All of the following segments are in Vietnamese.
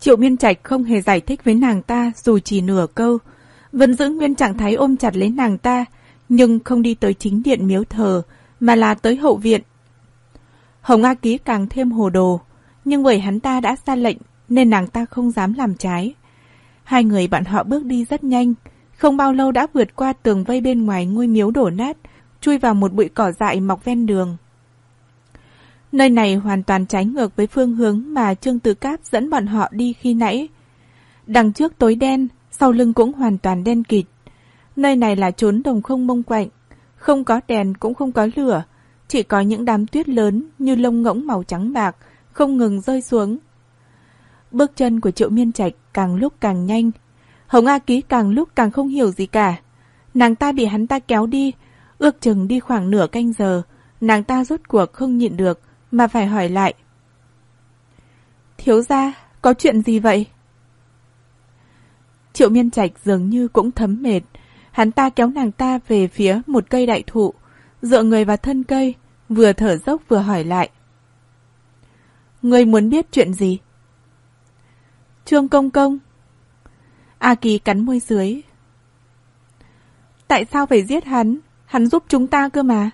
Triệu Miên Trạch không hề giải thích với nàng ta dù chỉ nửa câu, vẫn giữ nguyên trạng thái ôm chặt lấy nàng ta, nhưng không đi tới chính điện miếu thờ, mà là tới hậu viện. Hồng A Ký càng thêm hồ đồ, nhưng bởi hắn ta đã ra lệnh nên nàng ta không dám làm trái. Hai người bạn họ bước đi rất nhanh, không bao lâu đã vượt qua tường vây bên ngoài ngôi miếu đổ nát, chui vào một bụi cỏ dại mọc ven đường. Nơi này hoàn toàn trái ngược với phương hướng mà Trương Tử Cáp dẫn bọn họ đi khi nãy. Đằng trước tối đen, sau lưng cũng hoàn toàn đen kịt. Nơi này là trốn đồng không mông quạnh, không có đèn cũng không có lửa, chỉ có những đám tuyết lớn như lông ngỗng màu trắng bạc, không ngừng rơi xuống. Bước chân của Triệu Miên Trạch càng lúc càng nhanh. Hồng A Ký càng lúc càng không hiểu gì cả. Nàng ta bị hắn ta kéo đi, ước chừng đi khoảng nửa canh giờ, nàng ta rốt cuộc không nhịn được, mà phải hỏi lại. Thiếu gia, có chuyện gì vậy? Triệu Miên Trạch dường như cũng thấm mệt, hắn ta kéo nàng ta về phía một cây đại thụ, dựa người vào thân cây, vừa thở dốc vừa hỏi lại. Người muốn biết chuyện gì? Trương Công Công. A Kỳ cắn môi dưới. Tại sao phải giết hắn? Hắn giúp chúng ta cơ mà.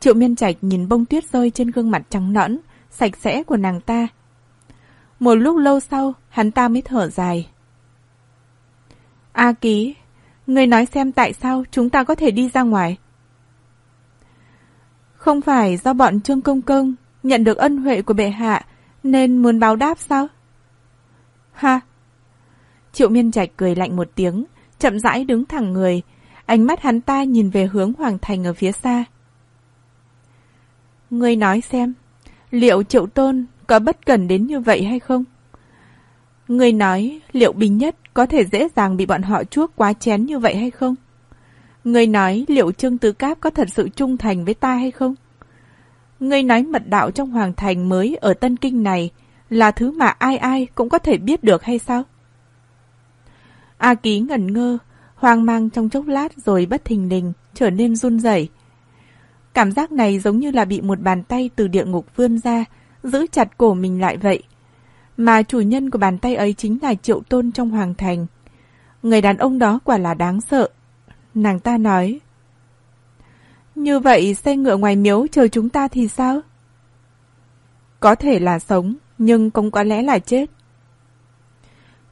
Triệu miên trạch nhìn bông tuyết rơi trên gương mặt trắng nõn, sạch sẽ của nàng ta. Một lúc lâu sau, hắn ta mới thở dài. A Ký, người nói xem tại sao chúng ta có thể đi ra ngoài. Không phải do bọn Trương Công Công nhận được ân huệ của bệ hạ nên muốn báo đáp sao? Ha! Triệu miên trạch cười lạnh một tiếng, chậm rãi đứng thẳng người, ánh mắt hắn ta nhìn về hướng hoàng thành ở phía xa. Ngươi nói xem, liệu triệu tôn có bất cần đến như vậy hay không? Ngươi nói liệu bình nhất có thể dễ dàng bị bọn họ chuốc quá chén như vậy hay không? Ngươi nói liệu Trương Tứ Cáp có thật sự trung thành với ta hay không? Ngươi nói mật đạo trong hoàng thành mới ở Tân Kinh này là thứ mà ai ai cũng có thể biết được hay sao? A Ký ngẩn ngơ, hoang mang trong chốc lát rồi bất thình lình, trở nên run rẩy. Cảm giác này giống như là bị một bàn tay từ địa ngục vươn ra, giữ chặt cổ mình lại vậy. Mà chủ nhân của bàn tay ấy chính là triệu tôn trong hoàng thành. Người đàn ông đó quả là đáng sợ. Nàng ta nói. Như vậy xe ngựa ngoài miếu chờ chúng ta thì sao? Có thể là sống, nhưng cũng có lẽ là chết.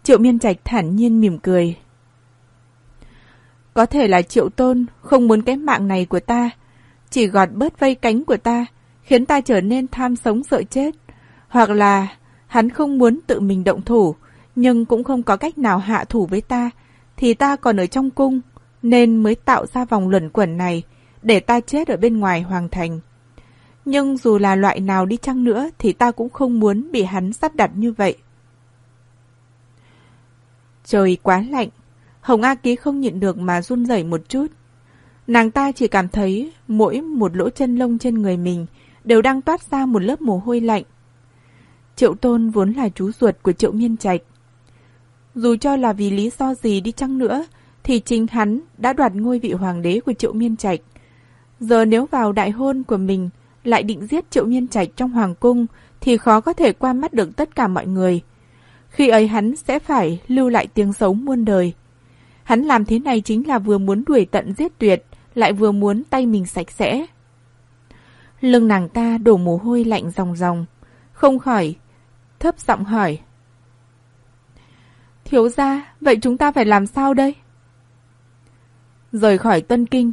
Triệu miên trạch thản nhiên mỉm cười. Có thể là triệu tôn không muốn cái mạng này của ta, chỉ gọt bớt vây cánh của ta, khiến ta trở nên tham sống sợ chết. Hoặc là hắn không muốn tự mình động thủ, nhưng cũng không có cách nào hạ thủ với ta, thì ta còn ở trong cung, nên mới tạo ra vòng luẩn quẩn này, để ta chết ở bên ngoài hoàng thành. Nhưng dù là loại nào đi chăng nữa thì ta cũng không muốn bị hắn sắp đặt như vậy. Trời quá lạnh, Hồng A Ký không nhịn được mà run rẩy một chút. Nàng ta chỉ cảm thấy mỗi một lỗ chân lông trên người mình đều đang toát ra một lớp mồ hôi lạnh. Triệu Tôn vốn là chú ruột của Triệu Miên Trạch. Dù cho là vì lý do gì đi chăng nữa, thì chính hắn đã đoạt ngôi vị hoàng đế của Triệu Miên Trạch. Giờ nếu vào đại hôn của mình lại định giết Triệu Miên Trạch trong hoàng cung thì khó có thể qua mắt được tất cả mọi người. Khi ấy hắn sẽ phải lưu lại tiếng xấu muôn đời. Hắn làm thế này chính là vừa muốn đuổi tận giết tuyệt, lại vừa muốn tay mình sạch sẽ. Lưng nàng ta đổ mồ hôi lạnh ròng ròng, không khỏi, thấp giọng hỏi. Thiếu ra, vậy chúng ta phải làm sao đây? Rời khỏi Tân Kinh.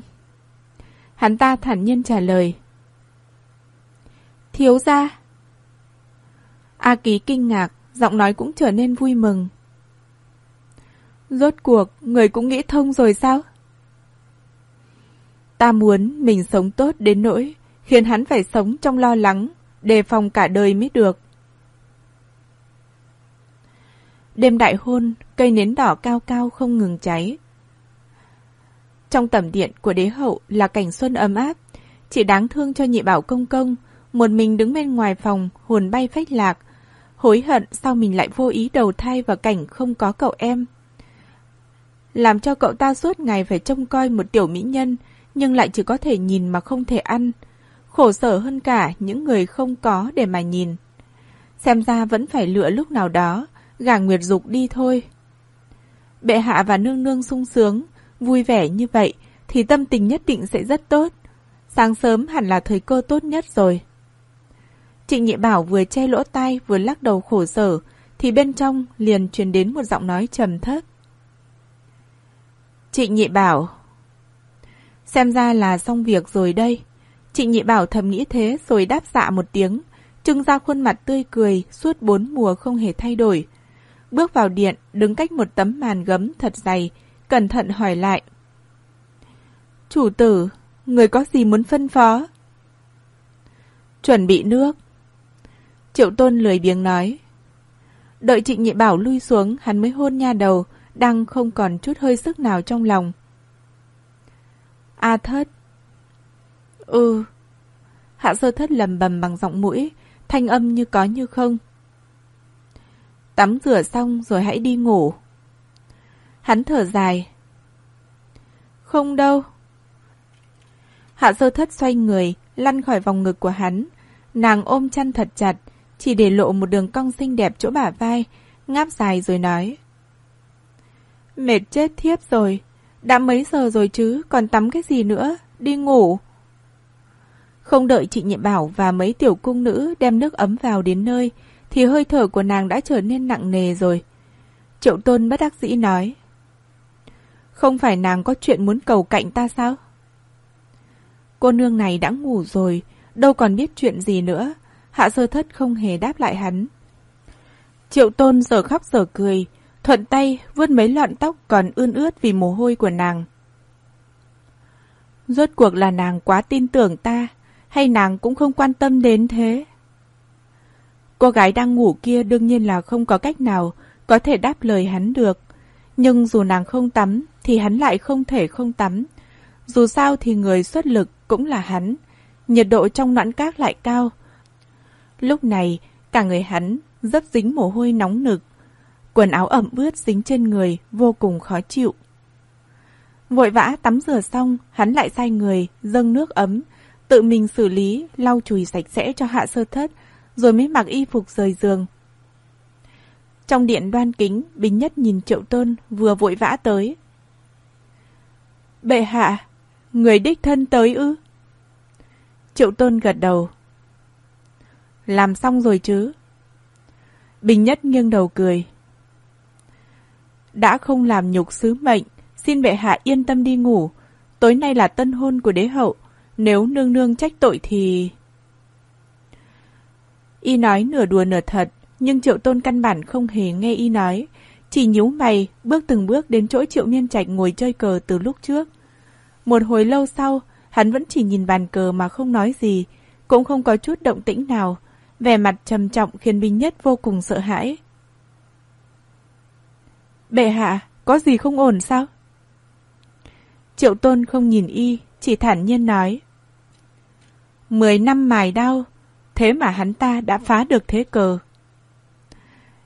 Hắn ta thản nhiên trả lời. Thiếu ra. A Ký kinh ngạc, giọng nói cũng trở nên vui mừng. Rốt cuộc, người cũng nghĩ thông rồi sao? Ta muốn mình sống tốt đến nỗi khiến hắn phải sống trong lo lắng, đề phòng cả đời mới được. Đêm đại hôn, cây nến đỏ cao cao không ngừng cháy. Trong tầm điện của đế hậu là cảnh xuân ấm áp, chỉ đáng thương cho nhị bảo công công, một mình đứng bên ngoài phòng, hồn bay phách lạc, hối hận sao mình lại vô ý đầu thai vào cảnh không có cậu em. Làm cho cậu ta suốt ngày phải trông coi một tiểu mỹ nhân, nhưng lại chỉ có thể nhìn mà không thể ăn. Khổ sở hơn cả những người không có để mà nhìn. Xem ra vẫn phải lựa lúc nào đó, gà Nguyệt Dục đi thôi. Bệ hạ và nương nương sung sướng, vui vẻ như vậy, thì tâm tình nhất định sẽ rất tốt. Sáng sớm hẳn là thời cơ tốt nhất rồi. Trịnh Nhị Bảo vừa che lỗ tai vừa lắc đầu khổ sở, thì bên trong liền truyền đến một giọng nói trầm thấp. Trịnh Nhị Bảo Xem ra là xong việc rồi đây. chị Nhị Bảo thầm nghĩ thế rồi đáp dạ một tiếng, trưng ra khuôn mặt tươi cười suốt bốn mùa không hề thay đổi. Bước vào điện, đứng cách một tấm màn gấm thật dày, cẩn thận hỏi lại. Chủ tử, người có gì muốn phân phó? Chuẩn bị nước. Triệu tôn lười biếng nói. Đợi trịnh nhị bảo lui xuống, hắn mới hôn nha đầu, đang không còn chút hơi sức nào trong lòng. A thất. Ừ. Hạ sơ thất lầm bầm bằng giọng mũi, thanh âm như có như không. Tắm rửa xong rồi hãy đi ngủ. Hắn thở dài. Không đâu. Hạ sơ thất xoay người, lăn khỏi vòng ngực của hắn. Nàng ôm chăn thật chặt, chỉ để lộ một đường cong xinh đẹp chỗ bả vai, ngáp dài rồi nói. Mệt chết thiếp rồi, đã mấy giờ rồi chứ, còn tắm cái gì nữa, đi ngủ. Không đợi chị Nhiệm Bảo và mấy tiểu cung nữ đem nước ấm vào đến nơi, thì hơi thở của nàng đã trở nên nặng nề rồi. Triệu Tôn bất đắc dĩ nói. Không phải nàng có chuyện muốn cầu cạnh ta sao? Cô nương này đã ngủ rồi, đâu còn biết chuyện gì nữa. Hạ sơ thất không hề đáp lại hắn. Triệu Tôn giờ khóc giờ cười, thuận tay vươn mấy lọn tóc còn ươn ướt vì mồ hôi của nàng. Rốt cuộc là nàng quá tin tưởng ta, hay nàng cũng không quan tâm đến thế? Cô gái đang ngủ kia đương nhiên là không có cách nào có thể đáp lời hắn được. Nhưng dù nàng không tắm thì hắn lại không thể không tắm. Dù sao thì người xuất lực cũng là hắn. Nhiệt độ trong noãn cát lại cao. Lúc này, cả người hắn rất dính mồ hôi nóng nực. Quần áo ẩm ướt dính trên người, vô cùng khó chịu. Vội vã tắm rửa xong, hắn lại sai người, dâng nước ấm, tự mình xử lý, lau chùi sạch sẽ cho hạ sơ thất, rồi mới mặc y phục rời giường. Trong điện đoan kính, Bình Nhất nhìn Triệu Tôn vừa vội vã tới. Bệ hạ, người đích thân tới ư? Triệu Tôn gật đầu. Làm xong rồi chứ? Bình Nhất nghiêng đầu cười. Đã không làm nhục sứ mệnh, xin bệ hạ yên tâm đi ngủ. Tối nay là tân hôn của đế hậu, nếu nương nương trách tội thì... Y nói nửa đùa nửa thật, nhưng Triệu Tôn căn bản không hề nghe Y nói. Chỉ nhíu mày, bước từng bước đến chỗ Triệu Miên Trạch ngồi chơi cờ từ lúc trước. Một hồi lâu sau, hắn vẫn chỉ nhìn bàn cờ mà không nói gì, cũng không có chút động tĩnh nào. Vẻ mặt trầm trọng khiến Binh Nhất vô cùng sợ hãi. Bệ hạ, có gì không ổn sao? Triệu Tôn không nhìn y, chỉ thản nhiên nói. Mười năm mài đau, thế mà hắn ta đã phá được thế cờ.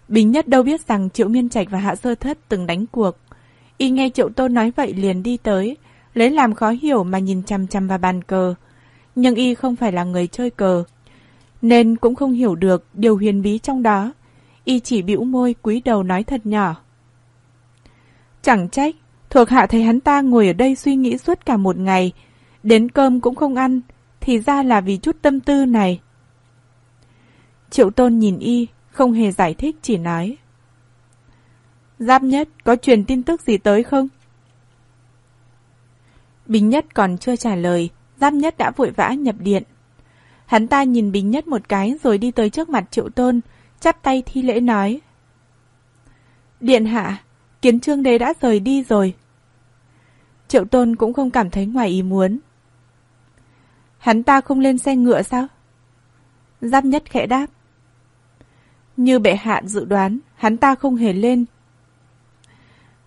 Bình nhất đâu biết rằng Triệu Miên Trạch và Hạ Sơ Thất từng đánh cuộc. Y nghe Triệu Tôn nói vậy liền đi tới, lấy làm khó hiểu mà nhìn chăm chăm vào bàn cờ. Nhưng Y không phải là người chơi cờ, nên cũng không hiểu được điều huyền bí trong đó. Y chỉ bĩu môi cúi đầu nói thật nhỏ. Chẳng trách, thuộc hạ thấy hắn ta ngồi ở đây suy nghĩ suốt cả một ngày, đến cơm cũng không ăn, thì ra là vì chút tâm tư này. Triệu Tôn nhìn y, không hề giải thích chỉ nói. Giáp nhất, có truyền tin tức gì tới không? Bình Nhất còn chưa trả lời, Giáp Nhất đã vội vã nhập điện. Hắn ta nhìn Bình Nhất một cái rồi đi tới trước mặt Triệu Tôn, chắp tay thi lễ nói. Điện hạ, kiến trương đế đã rời đi rồi. Triệu Tôn cũng không cảm thấy ngoài ý muốn. Hắn ta không lên xe ngựa sao? Giáp Nhất khẽ đáp. Như bệ hạ dự đoán, hắn ta không hề lên.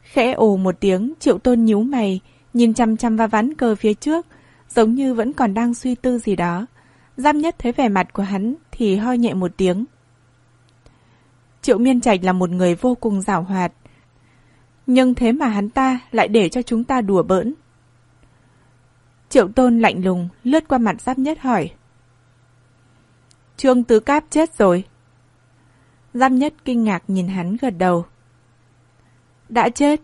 Khẽ ồ một tiếng, triệu tôn nhíu mày, nhìn chăm chăm va ván cờ phía trước, giống như vẫn còn đang suy tư gì đó. giáp nhất thấy vẻ mặt của hắn thì ho nhẹ một tiếng. Triệu miên trạch là một người vô cùng giảo hoạt. Nhưng thế mà hắn ta lại để cho chúng ta đùa bỡn. Triệu tôn lạnh lùng lướt qua mặt giáp nhất hỏi. Trương Tứ Cáp chết rồi. Giáp nhất kinh ngạc nhìn hắn gật đầu. Đã chết.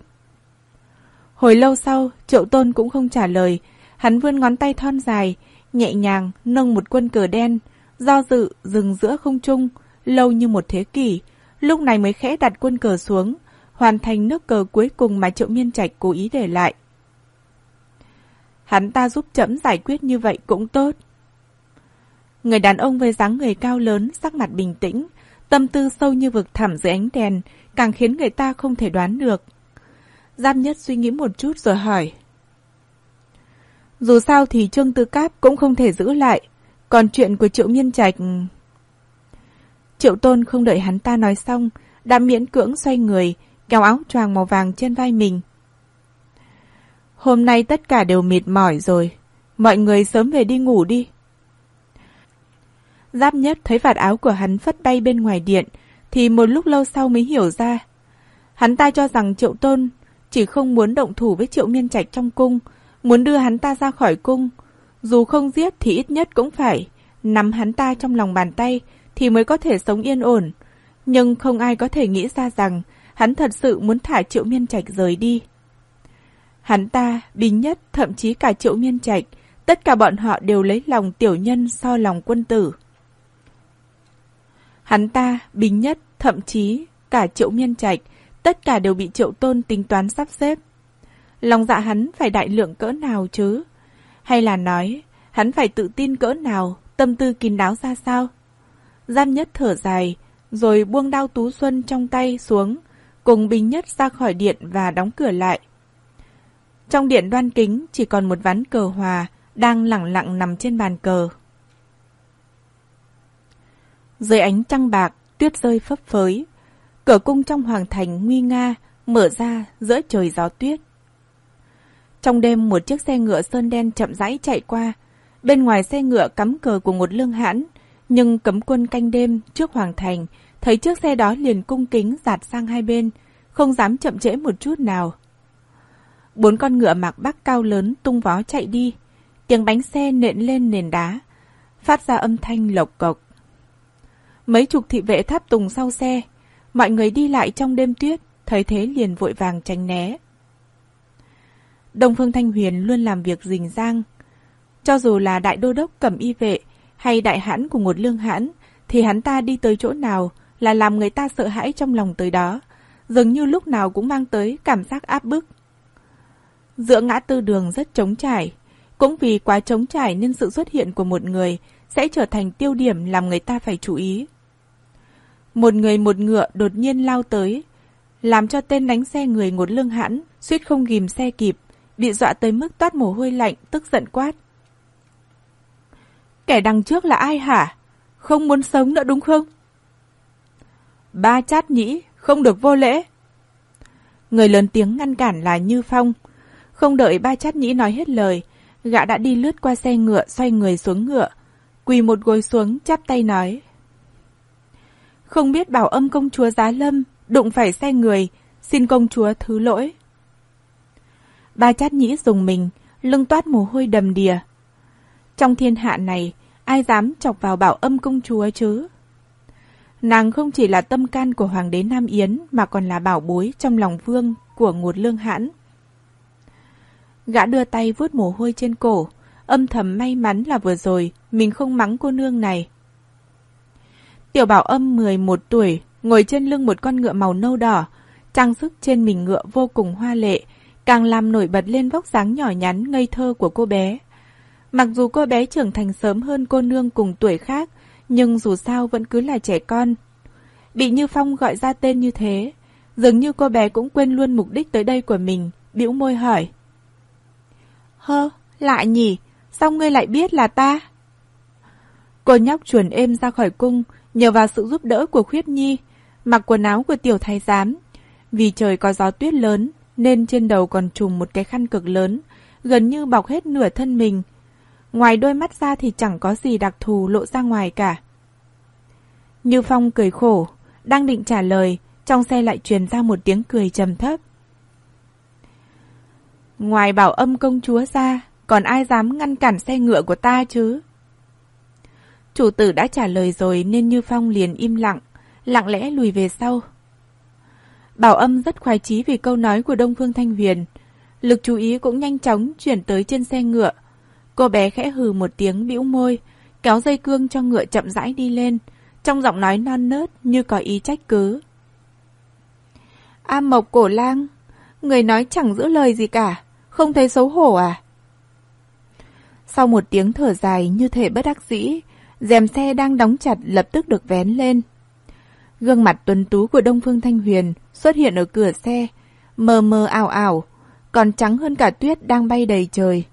Hồi lâu sau, triệu tôn cũng không trả lời. Hắn vươn ngón tay thon dài, nhẹ nhàng nâng một quân cờ đen, do dự dừng giữa không trung, lâu như một thế kỷ. Lúc này mới khẽ đặt quân cờ xuống, hoàn thành nước cờ cuối cùng mà triệu miên trạch cố ý để lại. Hắn ta giúp chấm giải quyết như vậy cũng tốt. Người đàn ông với dáng người cao lớn, sắc mặt bình tĩnh, tâm tư sâu như vực thẳm dưới ánh đèn, càng khiến người ta không thể đoán được. Giam nhất suy nghĩ một chút rồi hỏi. Dù sao thì Trương Tư Cáp cũng không thể giữ lại, còn chuyện của Triệu Miên Trạch... Triệu Tôn không đợi hắn ta nói xong, đã miễn cưỡng xoay người, kéo áo choàng màu vàng trên vai mình. Hôm nay tất cả đều mệt mỏi rồi, mọi người sớm về đi ngủ đi. Giáp nhất thấy vạt áo của hắn phất bay bên ngoài điện, thì một lúc lâu sau mới hiểu ra. Hắn ta cho rằng Triệu Tôn chỉ không muốn động thủ với Triệu Miên Trạch trong cung, muốn đưa hắn ta ra khỏi cung. Dù không giết thì ít nhất cũng phải nắm hắn ta trong lòng bàn tay thì mới có thể sống yên ổn. Nhưng không ai có thể nghĩ ra rằng hắn thật sự muốn thả Triệu Miên Trạch rời đi. Hắn ta, bình Nhất, thậm chí cả Triệu Miên Trạch, tất cả bọn họ đều lấy lòng tiểu nhân so lòng quân tử. Hắn ta, bình Nhất, thậm chí cả Triệu Miên Trạch, tất cả đều bị Triệu Tôn tính toán sắp xếp. Lòng dạ hắn phải đại lượng cỡ nào chứ? Hay là nói, hắn phải tự tin cỡ nào, tâm tư kín đáo ra sao? Giam Nhất thở dài, rồi buông đao tú xuân trong tay xuống, cùng bình Nhất ra khỏi điện và đóng cửa lại. Trong điện đoan kính chỉ còn một ván cờ hòa đang lặng lặng nằm trên bàn cờ. Dưới ánh trăng bạc, tuyết rơi phấp phới. Cửa cung trong hoàng thành nguy nga, mở ra giữa trời gió tuyết. Trong đêm một chiếc xe ngựa sơn đen chậm rãi chạy qua. Bên ngoài xe ngựa cắm cờ của một lương hãn, nhưng cấm quân canh đêm trước hoàng thành, thấy chiếc xe đó liền cung kính giạt sang hai bên, không dám chậm trễ một chút nào. Bốn con ngựa mặc bắc cao lớn tung vó chạy đi, tiếng bánh xe nện lên nền đá, phát ra âm thanh lộc cộc. Mấy chục thị vệ tháp tùng sau xe, mọi người đi lại trong đêm tuyết, thấy thế liền vội vàng tránh né. Đông Phương Thanh Huyền luôn làm việc rình rang. Cho dù là đại đô đốc cầm y vệ hay đại hãn của một lương hãn, thì hắn ta đi tới chỗ nào là làm người ta sợ hãi trong lòng tới đó, dường như lúc nào cũng mang tới cảm giác áp bức. Giữa ngã tư đường rất trống trải, cũng vì quá trống trải nên sự xuất hiện của một người sẽ trở thành tiêu điểm làm người ta phải chú ý. Một người một ngựa đột nhiên lao tới, làm cho tên đánh xe người ngột lương hãn, suýt không ghim xe kịp, bị dọa tới mức toát mồ hôi lạnh, tức giận quát. Kẻ đằng trước là ai hả? Không muốn sống nữa đúng không? Ba chát nhĩ, không được vô lễ. Người lớn tiếng ngăn cản là Như Phong. Không đợi ba chát nhĩ nói hết lời, gã đã đi lướt qua xe ngựa xoay người xuống ngựa, quỳ một gối xuống chắp tay nói. Không biết bảo âm công chúa Giá Lâm đụng phải xe người, xin công chúa thứ lỗi. Ba chát nhĩ dùng mình, lưng toát mồ hôi đầm đìa. Trong thiên hạ này, ai dám chọc vào bảo âm công chúa chứ? Nàng không chỉ là tâm can của Hoàng đế Nam Yến mà còn là bảo bối trong lòng vương của ngột lương hãn. Gã đưa tay vuốt mồ hôi trên cổ, âm thầm may mắn là vừa rồi mình không mắng cô nương này. Tiểu bảo âm 11 tuổi, ngồi trên lưng một con ngựa màu nâu đỏ, trang sức trên mình ngựa vô cùng hoa lệ, càng làm nổi bật lên vóc dáng nhỏ nhắn ngây thơ của cô bé. Mặc dù cô bé trưởng thành sớm hơn cô nương cùng tuổi khác, nhưng dù sao vẫn cứ là trẻ con. Bị Như Phong gọi ra tên như thế, dường như cô bé cũng quên luôn mục đích tới đây của mình, bĩu môi hỏi. Hơ, lạ nhỉ, sao ngươi lại biết là ta? Cô nhóc chuồn êm ra khỏi cung, nhờ vào sự giúp đỡ của Khuyết Nhi, mặc quần áo của tiểu thái giám. Vì trời có gió tuyết lớn, nên trên đầu còn trùm một cái khăn cực lớn, gần như bọc hết nửa thân mình. Ngoài đôi mắt ra thì chẳng có gì đặc thù lộ ra ngoài cả. Như Phong cười khổ, đang định trả lời, trong xe lại truyền ra một tiếng cười trầm thấp. Ngoài bảo âm công chúa ra, còn ai dám ngăn cản xe ngựa của ta chứ? Chủ tử đã trả lời rồi nên Như Phong liền im lặng, lặng lẽ lùi về sau. Bảo âm rất khoái chí vì câu nói của Đông Phương Thanh Huyền. Lực chú ý cũng nhanh chóng chuyển tới trên xe ngựa. Cô bé khẽ hừ một tiếng bĩu môi, kéo dây cương cho ngựa chậm rãi đi lên, trong giọng nói non nớt như có ý trách cứ. A Mộc Cổ Lang, người nói chẳng giữ lời gì cả, không thấy xấu hổ à? Sau một tiếng thở dài như thể bất đắc dĩ, rèm xe đang đóng chặt lập tức được vén lên. Gương mặt tuấn tú của Đông Phương Thanh Huyền xuất hiện ở cửa xe, mờ mờ ảo ảo, còn trắng hơn cả tuyết đang bay đầy trời.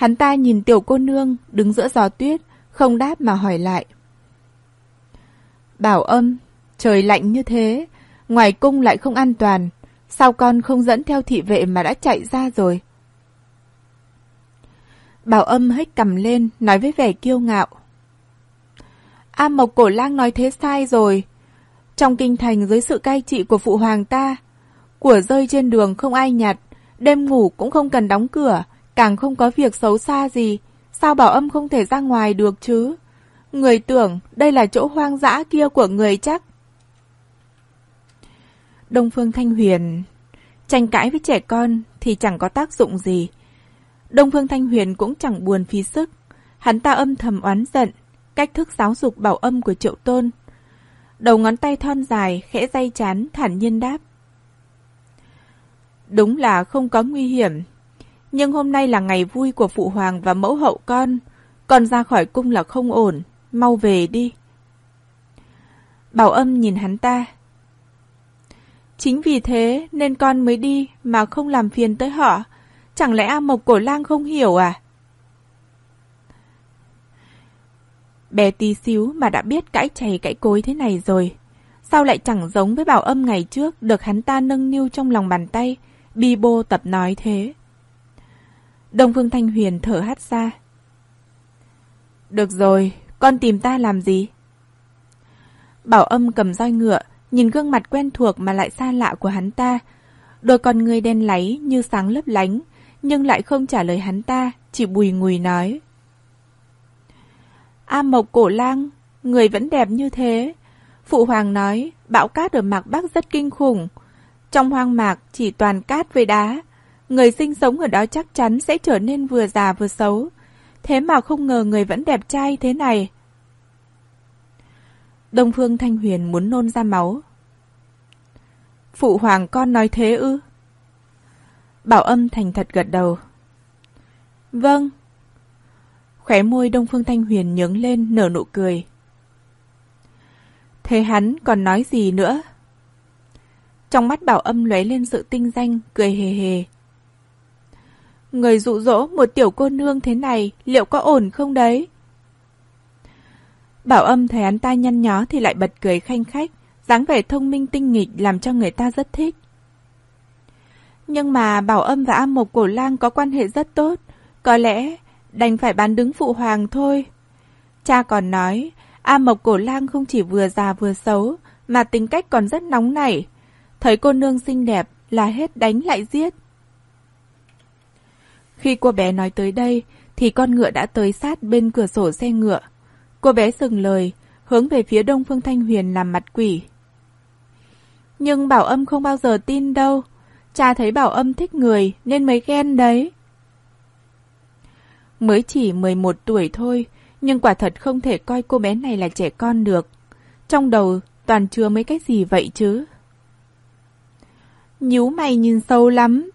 Hắn ta nhìn tiểu cô nương đứng giữa gió tuyết, không đáp mà hỏi lại. Bảo âm, trời lạnh như thế, ngoài cung lại không an toàn, sao con không dẫn theo thị vệ mà đã chạy ra rồi? Bảo âm hết cầm lên, nói với vẻ kiêu ngạo. A Mộc Cổ Lang nói thế sai rồi. Trong kinh thành dưới sự cai trị của phụ hoàng ta, của rơi trên đường không ai nhặt, đêm ngủ cũng không cần đóng cửa, càng không có việc xấu xa gì. Sao bảo âm không thể ra ngoài được chứ? Người tưởng đây là chỗ hoang dã kia của người chắc. Đông Phương Thanh Huyền tranh cãi với trẻ con thì chẳng có tác dụng gì. Đông Phương Thanh Huyền cũng chẳng buồn phí sức. Hắn ta âm thầm oán giận, cách thức giáo dục bảo âm của triệu tôn. Đầu ngón tay thon dài, khẽ day chán, thản nhiên đáp. Đúng là không có nguy hiểm. Nhưng hôm nay là ngày vui của phụ hoàng và mẫu hậu con. Còn ra khỏi cung là không ổn. Mau về đi. Bảo âm nhìn hắn ta. Chính vì thế nên con mới đi mà không làm phiền tới họ. Chẳng lẽ A Mộc Cổ Lang không hiểu à? Bé tí xíu mà đã biết cãi chày cãi cối thế này rồi. Sao lại chẳng giống với bảo âm ngày trước được hắn ta nâng niu trong lòng bàn tay, bi bô tập nói thế. Đông Phương Thanh Huyền thở hắt ra. Được rồi, con tìm ta làm gì? Bảo âm cầm roi ngựa, nhìn gương mặt quen thuộc mà lại xa lạ của hắn ta. Đôi con người đen láy như sáng lấp lánh, nhưng lại không trả lời hắn ta, chỉ bùi ngùi nói. A Mộc Cổ Lang, người vẫn đẹp như thế. Phụ hoàng nói, bão cát ở mạc Bắc rất kinh khủng. Trong hoang mạc chỉ toàn cát với đá. Người sinh sống ở đó chắc chắn sẽ trở nên vừa già vừa xấu. Thế mà không ngờ người vẫn đẹp trai thế này. Đông Phương Thanh Huyền muốn nôn ra máu. Phụ hoàng con nói thế ư? Bảo âm thành thật gật đầu. Vâng. Khóe môi Đông Phương Thanh Huyền nhướng lên nở nụ cười. Thế hắn còn nói gì nữa? Trong mắt bảo âm lóe lên sự tinh danh, cười hề hề. Người dụ dỗ một tiểu cô nương thế này liệu có ổn không đấy? Bảo âm thấy hắn ta nhăn nhó thì lại bật cười khanh khách, dáng vẻ thông minh tinh nghịch làm cho người ta rất thích. Nhưng mà Bảo Âm và A Mộc Cổ Lang có quan hệ rất tốt, có lẽ đành phải bán đứng phụ hoàng thôi. Cha còn nói, A Mộc Cổ Lang không chỉ vừa già vừa xấu, mà tính cách còn rất nóng nảy. Thấy cô nương xinh đẹp là hết đánh lại giết. Khi cô bé nói tới đây, thì con ngựa đã tới sát bên cửa sổ xe ngựa. Cô bé dừng lời, hướng về phía Đông Phương Thanh Huyền làm mặt quỷ. Nhưng Bảo Âm không bao giờ tin đâu. Cha thấy Bảo Âm thích người nên mới ghen đấy. Mới chỉ 11 tuổi thôi, nhưng quả thật không thể coi cô bé này là trẻ con được. Trong đầu toàn chứa mấy cái gì vậy chứ? Nhíu mày nhìn sâu lắm.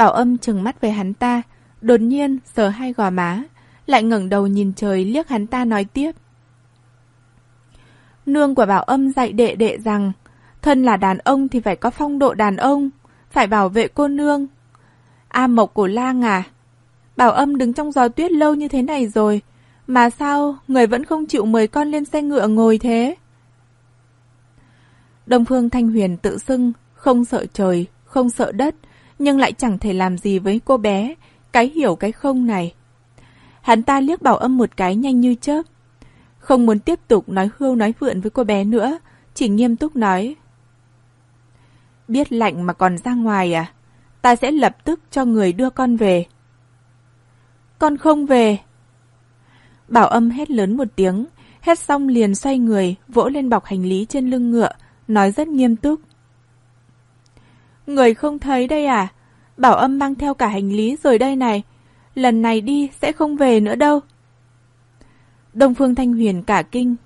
Bảo âm chừng mắt về hắn ta, đột nhiên sờ hai gò má, lại ngẩng đầu nhìn trời liếc hắn ta nói tiếp. Nương của bảo âm dạy đệ đệ rằng, thân là đàn ông thì phải có phong độ đàn ông, phải bảo vệ cô nương. A Mộc của Lang à, bảo âm đứng trong gió tuyết lâu như thế này rồi, mà sao người vẫn không chịu mời con lên xe ngựa ngồi thế? Đông Phương Thanh Huyền tự xưng, không sợ trời, không sợ đất, nhưng lại chẳng thể làm gì với cô bé, cái hiểu cái không này. Hắn ta liếc bảo âm một cái nhanh như chớp. Không muốn tiếp tục nói hưu nói vượn với cô bé nữa, chỉ nghiêm túc nói. Biết lạnh mà còn ra ngoài à? Ta sẽ lập tức cho người đưa con về. Con không về. Bảo âm hét lớn một tiếng, hét xong liền xoay người, vỗ lên bọc hành lý trên lưng ngựa, nói rất nghiêm túc. Người không thấy đây à? Bảo âm mang theo cả hành lý rồi đây này. Lần này đi sẽ không về nữa đâu. Đông Phương Thanh Huyền cả kinh.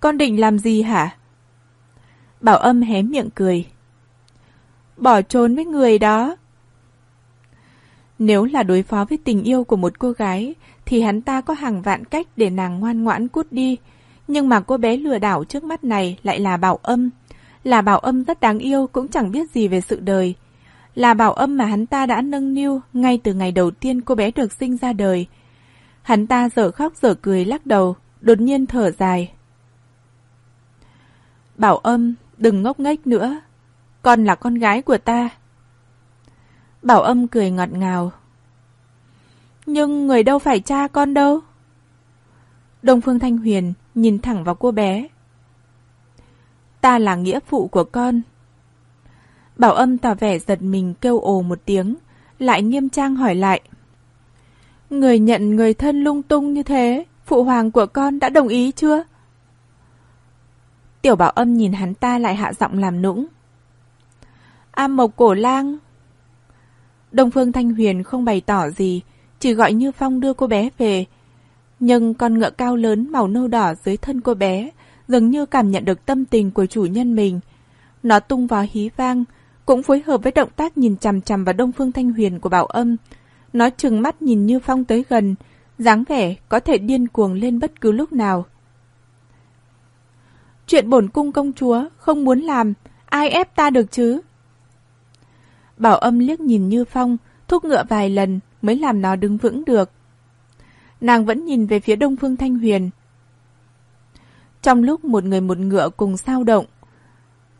Con định làm gì hả? Bảo âm hé miệng cười. Bỏ trốn với người đó. Nếu là đối phó với tình yêu của một cô gái, thì hắn ta có hàng vạn cách để nàng ngoan ngoãn cút đi. Nhưng mà cô bé lừa đảo trước mắt này lại là bảo âm. Là bảo âm rất đáng yêu cũng chẳng biết gì về sự đời. Là bảo âm mà hắn ta đã nâng niu ngay từ ngày đầu tiên cô bé được sinh ra đời. Hắn ta dở khóc dở cười lắc đầu, đột nhiên thở dài. Bảo âm, đừng ngốc nghếch nữa. Con là con gái của ta. Bảo âm cười ngọt ngào. Nhưng người đâu phải cha con đâu. Đông Phương Thanh Huyền nhìn thẳng vào cô bé. Ta là nghĩa phụ của con. Bảo âm tỏ vẻ giật mình kêu ồ một tiếng, lại nghiêm trang hỏi lại. Người nhận người thân lung tung như thế, phụ hoàng của con đã đồng ý chưa? Tiểu bảo âm nhìn hắn ta lại hạ giọng làm nũng. A mộc cổ lang. Đông Phương Thanh Huyền không bày tỏ gì, chỉ gọi Như Phong đưa cô bé về. Nhưng con ngựa cao lớn màu nâu đỏ dưới thân cô bé dường như cảm nhận được tâm tình của chủ nhân mình. Nó tung vào hí vang, cũng phối hợp với động tác nhìn chằm chằm vào Đông Phương Thanh Huyền của Bảo Âm. Nó trừng mắt nhìn Như Phong tới gần, dáng vẻ có thể điên cuồng lên bất cứ lúc nào. Chuyện bổn cung công chúa không muốn làm, ai ép ta được chứ? Bảo âm liếc nhìn Như Phong, thúc ngựa vài lần mới làm nó đứng vững được. Nàng vẫn nhìn về phía đông phương Thanh Huyền. Trong lúc một người một ngựa cùng sao động,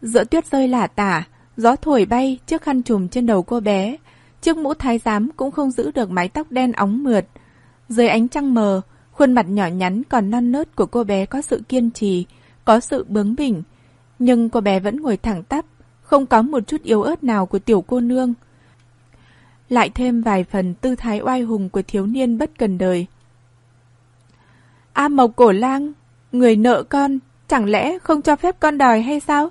giữa tuyết rơi lả tả, gió thổi bay chiếc khăn trùm trên đầu cô bé, chiếc mũ thái giám cũng không giữ được mái tóc đen óng mượt. Dưới ánh trăng mờ, khuôn mặt nhỏ nhắn còn non nớt của cô bé có sự kiên trì, có sự bướng bỉnh, nhưng cô bé vẫn ngồi thẳng tắp, không có một chút yếu ớt nào của tiểu cô nương. Lại thêm vài phần tư thái oai hùng của thiếu niên bất cần đời. A Mộc Cổ Lang, người nợ con, chẳng lẽ không cho phép con đòi hay sao?